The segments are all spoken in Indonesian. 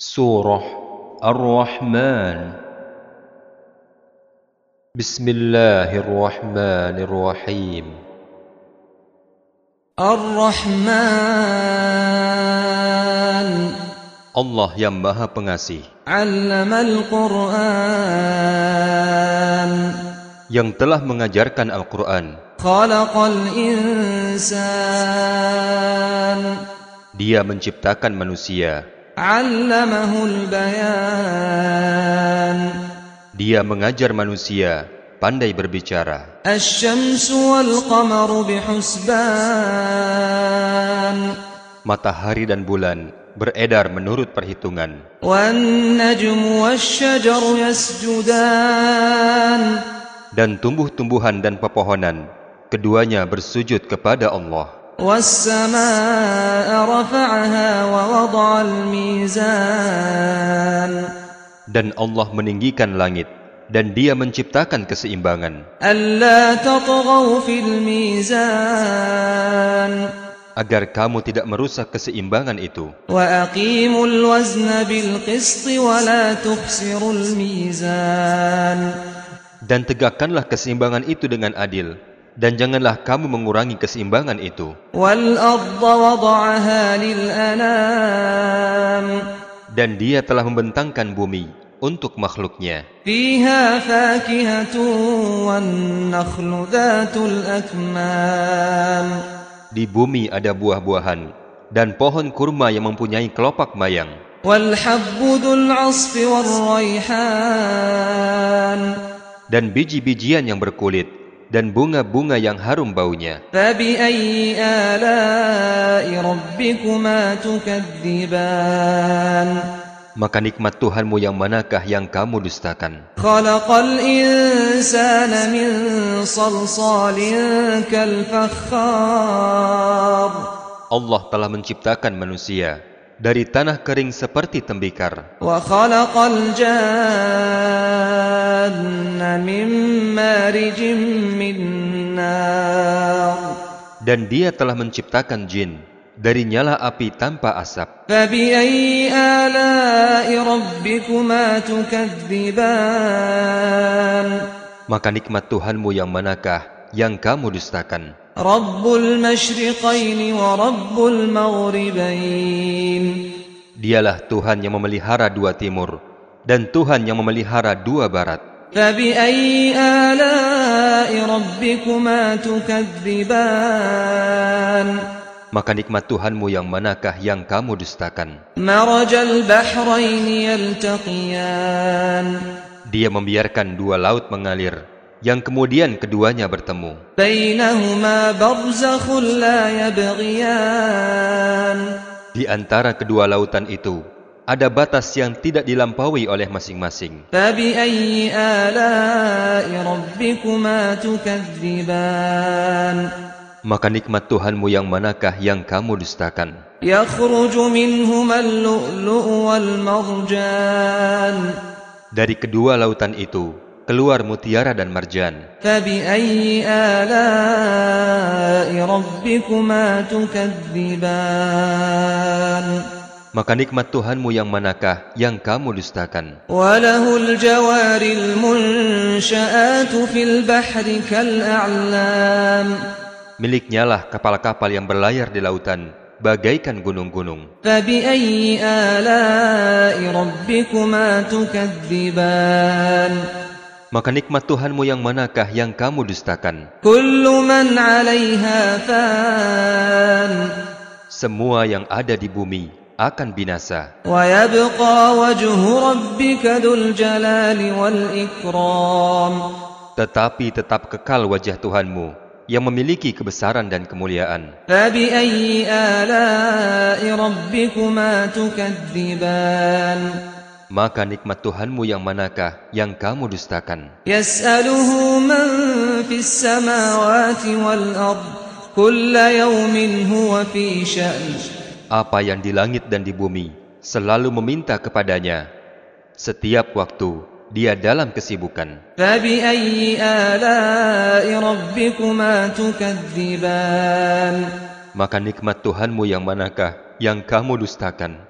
Surah Ar-Rahman. Bismillahirrahmanirrahim. Ar-Rahman. Allah yang Maha Pengasih. Allama Al-Quran yang telah mengajarkan Al-Quran. Khalaqal insan. Dia menciptakan manusia Allamahul bayan Dia mengajar manusia pandai berbicara. Asy-syamsu wal qamaru bihusban. Matahari dan bulan beredar menurut perhitungan. Dan tumbuh-tumbuhan dan pepohonan keduanya bersujud kepada Allah والسماء رفعها ووضع الميزان dan Allah meninggikan langit dan dia menciptakan keseimbangan ألا تطغوا في الميزان agar kamu tidak merusak keseimbangan itu وأقيموا الوزن بالقسط ولا تخسروا الميزان dan tegakkanlah keseimbangan itu dengan adil dan janganlah kamu mengurangi keseimbangan itu. Dan dia telah membentangkan bumi untuk makhluknya. Di bumi ada buah-buahan dan pohon kurma yang mempunyai kelopak mayang. Dan biji-bijian yang berkulit dan bunga-bunga yang harum baunya. Maka nikmat Tuhanmu yang manakah yang kamu dustakan? Allah telah menciptakan manusia dari tanah kering seperti tembikar. وخلق الجان من مارج من نار dan dia telah menciptakan jin dari nyala api tanpa asap فبأي آلاء ربكما تكذبان maka nikmat Tuhanmu yang manakah yang kamu dustakan رب المشرقين ورب المغربين Dialah Tuhan yang memelihara dua timur dan Tuhan yang memelihara dua barat فبأي آلاء ربكما تكذبان maka nikmat Tuhanmu yang manakah yang kamu dustakan مرج البحرين يلتقيان Dia membiarkan dua laut mengalir yang kemudian keduanya bertemu بينهما برزخ لا يبغيان Di antara kedua lautan itu, ada batas yang tidak dilampaui oleh masing-masing. Maka nikmat Tuhanmu yang manakah yang kamu dustakan? Dari kedua lautan itu keluar mutiara dan marjan maka nikmat Tuhanmu yang manakah yang kamu dustakan? Miliknyalah kapal-kapal yang berlayar di lautan, bagaikan gunung-gunung. Maka nikmat Tuhanmu yang manakah yang kamu dustakan? Semua yang ada di bumi akan binasa. Tetapi tetap kekal wajah Tuhanmu yang memiliki kebesaran dan kemuliaan. Maka nikmat Tuhanmu yang manakah yang kamu dustakan? Yas'aluhu apa yang di langit dan di bumi selalu meminta kepadanya. Setiap waktu dia dalam kesibukan. Maka nikmat Tuhanmu yang manakah yang kamu dustakan?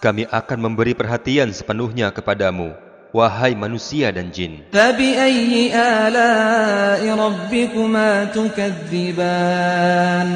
Kami akan memberi perhatian sepenuhnya kepadamu, wahai manusia dan jin. فبأي آلاء ربكما تكذبان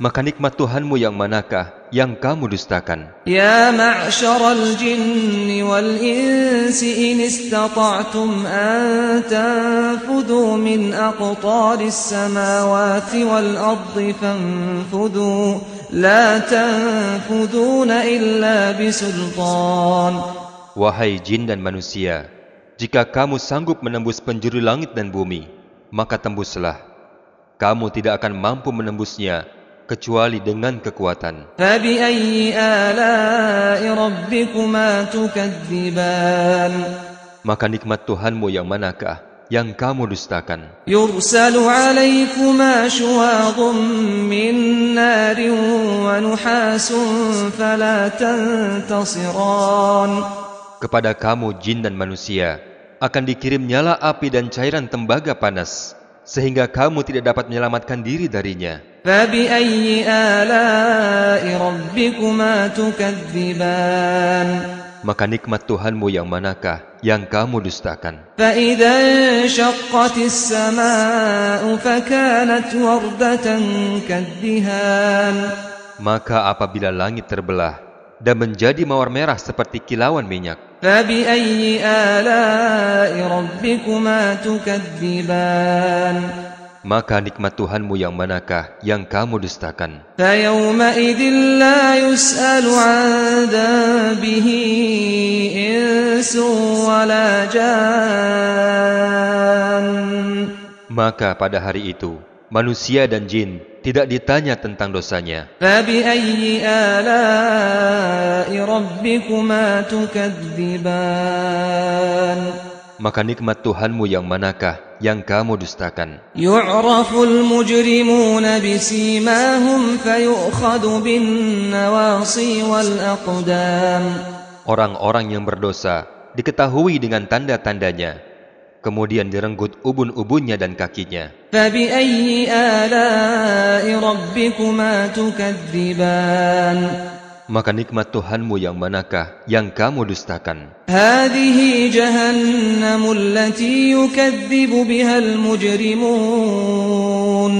Maka nikmat Tuhanmu yang manakah yang kamu dustakan? يا معشر الجن والإنس إن استطعتم أن تنفذوا من أقطار السماوات والأرض فانفذوا لا تنفذون إلا بسلطان Wahai jin dan manusia, jika kamu sanggup menembus penjuru langit dan bumi, maka tembuslah. Kamu tidak akan mampu menembusnya kecuali dengan kekuatan. Maka nikmat Tuhanmu yang manakah yang kamu dustakan? Yursalu alaikuma min narin wa nuhasun kepada kamu jin dan manusia, akan dikirim nyala api dan cairan tembaga panas, sehingga kamu tidak dapat menyelamatkan diri darinya. Maka nikmat Tuhanmu yang manakah yang kamu dustakan? Maka apabila langit terbelah, dan menjadi mawar merah seperti kilauan minyak. Maka nikmat Tuhanmu yang manakah yang kamu dustakan? Maka pada hari itu, manusia dan jin tidak ditanya tentang dosanya. Maka nikmat Tuhanmu yang manakah yang kamu dustakan? Orang-orang yang berdosa diketahui dengan tanda-tandanya kemudian direnggut ubun-ubunnya dan kakinya. فبأي آلاء ربكما تكذبان Maka nikmat Tuhanmu yang manakah yang kamu dustakan? هذه جهنم التي يكذب بها المجرمون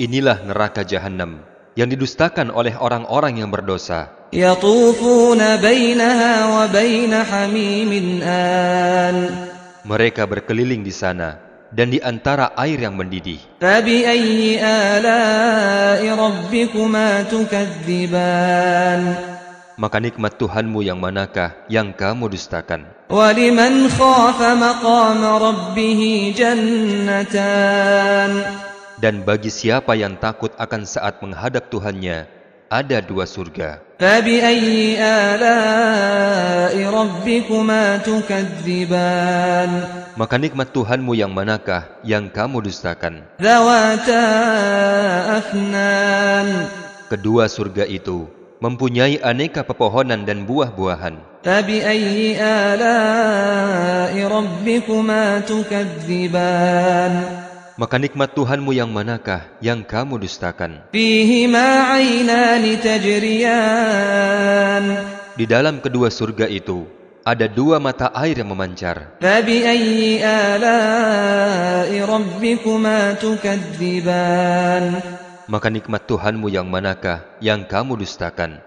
Inilah neraka jahanam yang didustakan oleh orang-orang yang berdosa. يطوفون بينها وبين حميم آن Mereka berkeliling di sana dan di antara air yang mendidih. Maka nikmat Tuhanmu yang manakah yang kamu dustakan? Dan bagi siapa yang takut akan saat menghadap Tuhannya, ada dua surga. Maka nikmat Tuhanmu yang manakah yang kamu dustakan? Kedua surga itu mempunyai aneka pepohonan dan buah-buahan. Maka nikmat Tuhanmu yang manakah yang kamu dustakan? Di dalam kedua surga itu, ada dua mata air yang memancar. Maka nikmat Tuhanmu yang manakah yang kamu dustakan?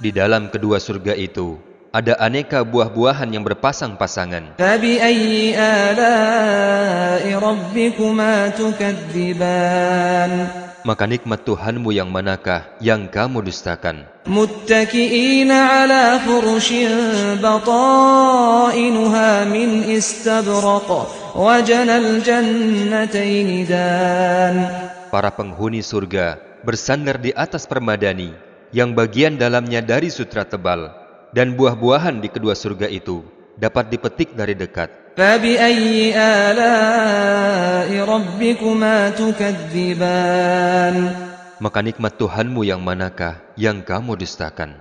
Di dalam kedua surga itu ada aneka buah-buahan yang berpasang-pasangan. Maka nikmat Tuhanmu yang manakah yang kamu dustakan? Para penghuni surga bersandar di atas permadani yang bagian dalamnya dari sutra tebal dan buah-buahan di kedua surga itu dapat dipetik dari dekat. Maka nikmat Tuhanmu yang manakah yang kamu dustakan?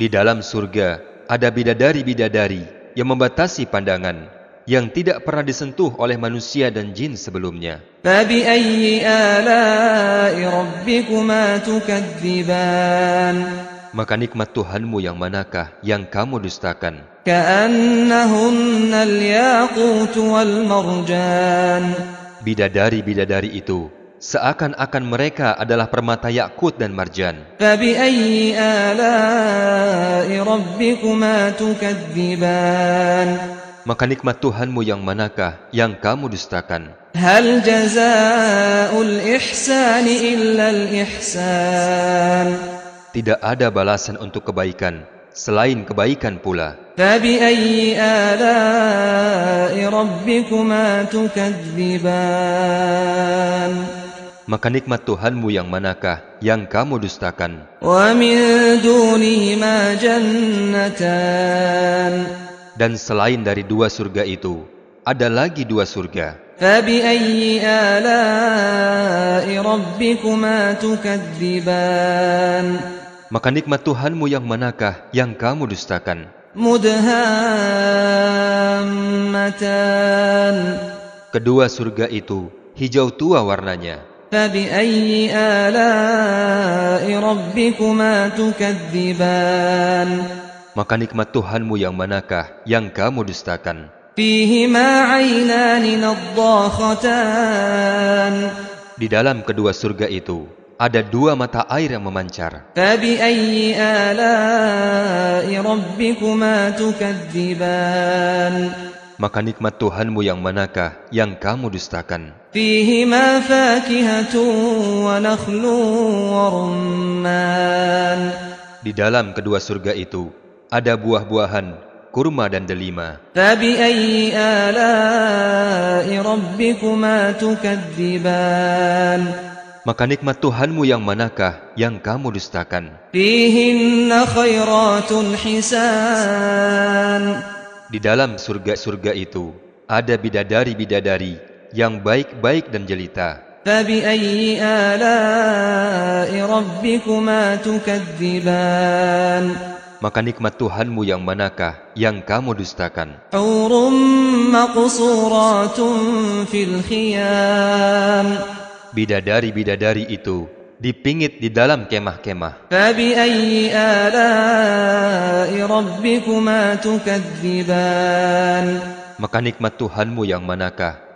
Di dalam surga ada bidadari-bidadari yang membatasi pandangan yang tidak pernah disentuh oleh manusia dan jin sebelumnya. Maka nikmat Tuhanmu yang manakah yang kamu dustakan? Bidadari-bidadari itu seakan-akan mereka adalah permata yakut dan marjan فبأي آلاء ربكما تكذبان Maka nikmat Tuhanmu yang manakah yang kamu dustakan? هل جزاء الإحسان إلا الإحسان Tidak ada balasan untuk kebaikan selain kebaikan pula. فبأي آلاء ربكما تكذبان Maka nikmat Tuhanmu yang manakah yang kamu dustakan? ومن دونهما جنتان Dan selain dari dua surga itu, ada lagi dua surga. فبأي آلاء ربكما تكذبان Maka nikmat Tuhanmu yang manakah yang kamu dustakan? مدهامتان Kedua surga itu hijau tua warnanya. فبأي آلاء ربكما تكذبان maka nikmat Tuhanmu yang manakah yang kamu dustakan? Di dalam kedua surga itu, ada dua mata air yang memancar. Maka nikmat Tuhanmu yang manakah yang kamu dustakan? Di dalam kedua surga itu, ada buah-buahan, kurma dan delima. فبأي آلاء ربكما تكذبان Maka nikmat Tuhanmu yang manakah yang kamu dustakan? فيهن خيرات حسان Di dalam surga-surga itu ada bidadari-bidadari yang baik-baik dan jelita. فبأي آلاء ربكما تكذبان maka nikmat Tuhanmu yang manakah yang kamu dustakan? Bidadari-bidadari itu dipingit di dalam kemah-kemah. Maka nikmat Tuhanmu yang manakah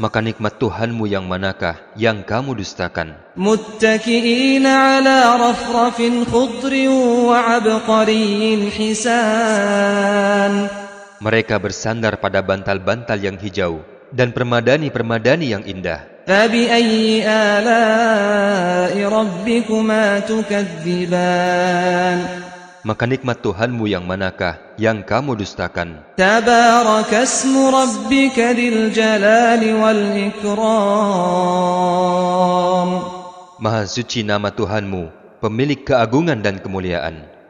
Maka nikmat Tuhanmu yang manakah yang kamu dustakan? متكئين على رفرف خضر وعبقري حسان Mereka bersandar pada bantal-bantal yang hijau dan permadani-permadani yang indah. فبأي آلاء ربكما تكذبان maka nikmat Tuhanmu yang manakah yang kamu dustakan? Tabarakasmu rabbika dil jalali wal ikram. Maha suci nama Tuhanmu, pemilik keagungan dan kemuliaan.